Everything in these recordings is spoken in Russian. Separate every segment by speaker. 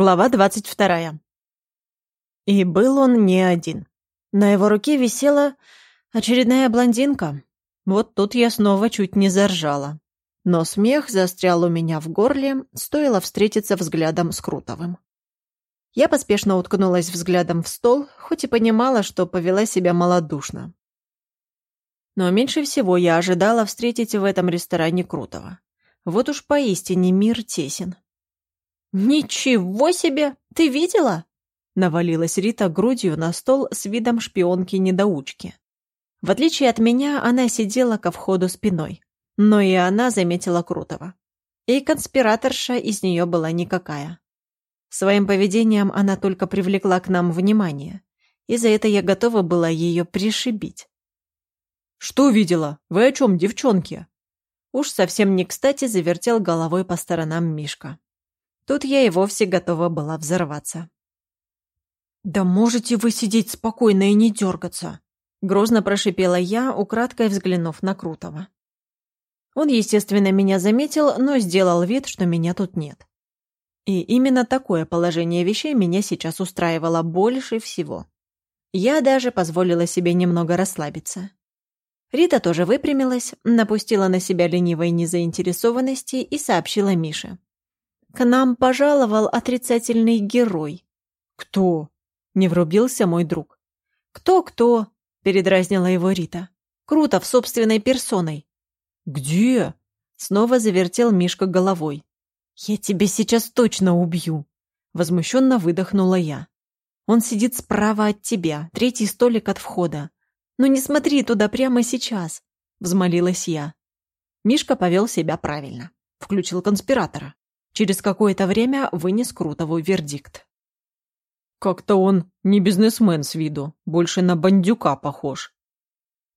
Speaker 1: Глава двадцать вторая. И был он не один. На его руке висела очередная блондинка. Вот тут я снова чуть не заржала. Но смех застрял у меня в горле, стоило встретиться взглядом с Крутовым. Я поспешно уткнулась взглядом в стол, хоть и понимала, что повела себя малодушно. Но меньше всего я ожидала встретить в этом ресторане Крутого. Вот уж поистине мир тесен. «Ничего себе! Ты видела?» Навалилась Рита грудью на стол с видом шпионки-недоучки. В отличие от меня, она сидела ко входу спиной. Но и она заметила Крутого. И конспираторша из нее была никакая. Своим поведением она только привлекла к нам внимание, и за это я готова была ее пришибить.
Speaker 2: «Что видела? Вы о чем, девчонки?»
Speaker 1: Уж совсем не кстати завертел головой по сторонам Мишка. Тут я и вовсе готова была взорваться.
Speaker 2: «Да можете вы сидеть спокойно и не дергаться!»
Speaker 1: Грозно прошипела я, украдкой взглянув на Крутого. Он, естественно, меня заметил, но сделал вид, что меня тут нет. И именно такое положение вещей меня сейчас устраивало больше всего. Я даже позволила себе немного расслабиться. Рита тоже выпрямилась, напустила на себя ленивой незаинтересованности и сообщила Мише. К нам пожаловал отрицательный герой.
Speaker 2: Кто? Не врубился мой друг.
Speaker 1: Кто-кто? Передразнила его Рита. Круто, в собственной персоной.
Speaker 2: Где?
Speaker 1: Снова завертел Мишка головой.
Speaker 2: Я тебя сейчас точно убью. Возмущенно выдохнула я.
Speaker 1: Он сидит справа от тебя, третий столик от входа. Ну не смотри туда прямо сейчас, взмолилась я. Мишка повел себя правильно. Включил конспиратора. Через какое-то время вынес Крутову вердикт.
Speaker 2: «Как-то он не бизнесмен с виду, больше на бандюка похож».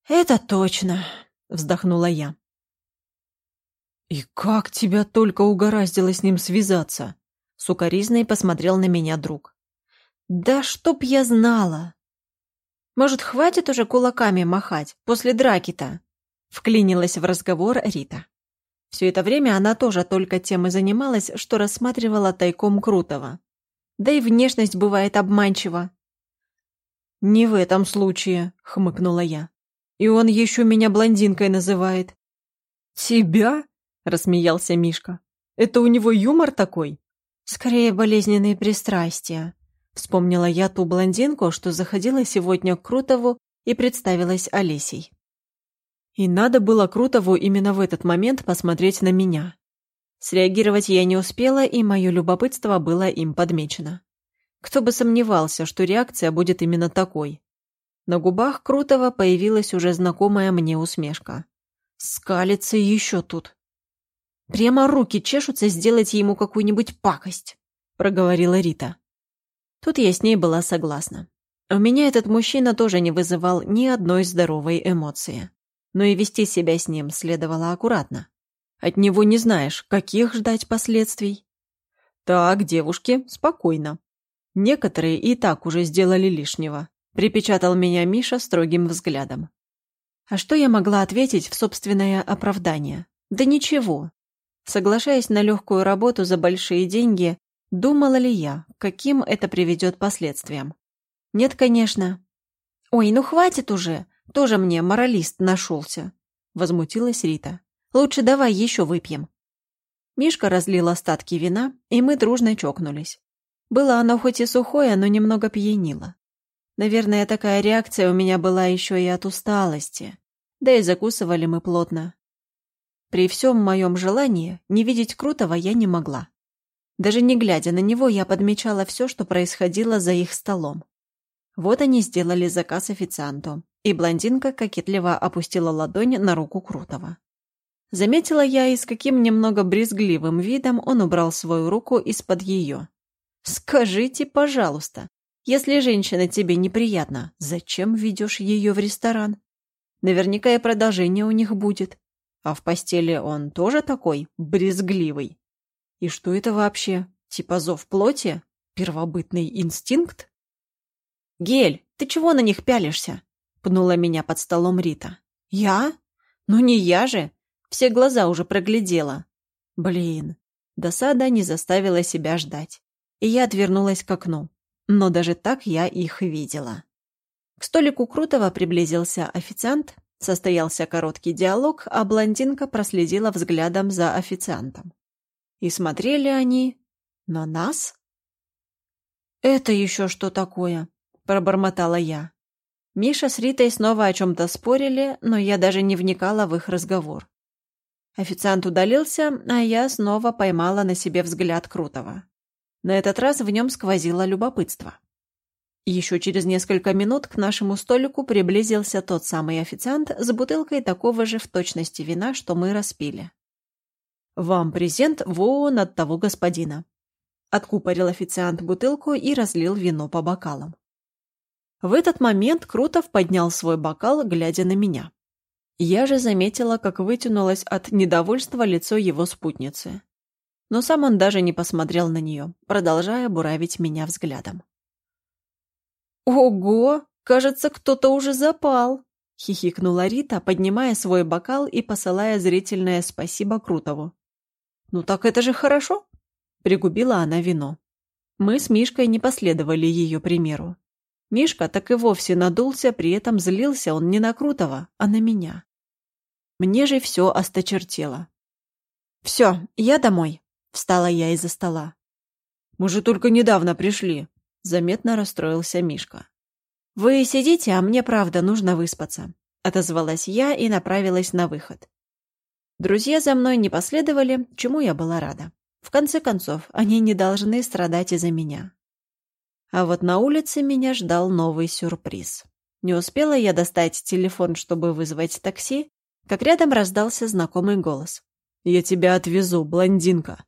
Speaker 1: «Это точно», — вздохнула я.
Speaker 2: «И как тебя только угораздило с ним связаться?»
Speaker 1: Сукаризной посмотрел на меня друг. «Да чтоб я знала!» «Может, хватит уже кулаками махать после драки-то?» Вклинилась в разговор Рита. Все это время она тоже только тем и занималась, что рассматривала тайком Крутого. Да и внешность бывает обманчива.
Speaker 2: «Не в этом случае», — хмыкнула я. «И он еще меня блондинкой называет».
Speaker 1: «Тебя?» — рассмеялся Мишка. «Это у него юмор такой?» «Скорее болезненные пристрастия», — вспомнила я ту блондинку, что заходила сегодня к Крутову и представилась Олесей. И надо было Крутову именно в этот момент посмотреть на меня. Среагировать я не успела, и мое любопытство было им подмечено. Кто бы сомневался, что реакция будет именно такой. На губах Крутого появилась уже знакомая мне усмешка. Скалится еще тут. Прямо руки чешутся сделать ему какую-нибудь пакость, проговорила Рита. Тут я с ней была согласна. У меня этот мужчина тоже не вызывал ни одной здоровой эмоции но и вести себя с ним следовало аккуратно. От него не знаешь, каких ждать последствий.
Speaker 2: Так, девушки, спокойно. Некоторые и так уже сделали лишнего, припечатал меня Миша строгим взглядом.
Speaker 1: А что я могла ответить в собственное оправдание? Да ничего. Соглашаясь на легкую работу за большие деньги, думала ли я, каким это приведет последствиям? Нет, конечно. «Ой, ну хватит уже!» Тоже мне моралист нашелся», — возмутилась Рита. «Лучше давай еще выпьем». Мишка разлил остатки вина, и мы дружно чокнулись. Было оно хоть и сухое, но немного пьянило. Наверное, такая реакция у меня была еще и от усталости. Да и закусывали мы плотно. При всем моем желании не видеть Крутого я не могла. Даже не глядя на него, я подмечала все, что происходило за их столом. Вот они сделали заказ официанту, и блондинка кокетливо опустила ладонь на руку Крутого. Заметила я, и с каким немного брезгливым видом он убрал свою руку из-под ее. «Скажите, пожалуйста, если женщина тебе неприятна, зачем ведешь ее в ресторан? Наверняка и продолжение у них будет. А в постели он тоже такой брезгливый. И что это вообще? Типа зов плоти? Первобытный инстинкт? «Гель, ты чего на них пялишься?» — пнула меня под столом Рита. «Я? Ну не я же! Все глаза уже проглядела». Блин, досада не заставила себя ждать. и я отвернулась к окну. Но даже так я их видела. К столику Крутого приблизился официант, состоялся короткий диалог, а блондинка проследила взглядом за официантом. И смотрели они на нас? «Это еще что такое?» – пробормотала я. Миша с Ритой снова о чем-то спорили, но я даже не вникала в их разговор. Официант удалился, а я снова поймала на себе взгляд Крутого. На этот раз в нем сквозило любопытство. Еще через несколько минут к нашему столику приблизился тот самый официант с бутылкой такого же в точности вина, что мы распили. «Вам презент вон от того господина». Откупорил официант бутылку и разлил вино по бокалам. В этот момент Крутов поднял свой бокал, глядя на меня. Я же заметила, как вытянулось от недовольства лицо его спутницы. Но сам он даже не посмотрел на нее, продолжая буравить меня взглядом. «Ого! Кажется, кто-то уже запал!» — хихикнула Рита, поднимая свой бокал и посылая зрительное спасибо Крутову. «Ну так это же хорошо!» — пригубила она вино. Мы с Мишкой не последовали ее примеру. Мишка так и вовсе надулся, при этом злился он не на Крутого, а на меня. Мне же все осточертело. «Все, я домой», — встала я из-за стола. «Мы же только недавно пришли», — заметно расстроился Мишка. «Вы сидите, а мне, правда, нужно выспаться», — отозвалась я и направилась на выход. Друзья за мной не последовали, чему я была рада. В конце концов, они не должны страдать из-за меня. А вот на улице меня ждал новый сюрприз. Не успела я достать телефон, чтобы вызвать такси, как рядом раздался знакомый голос. «Я тебя отвезу, блондинка».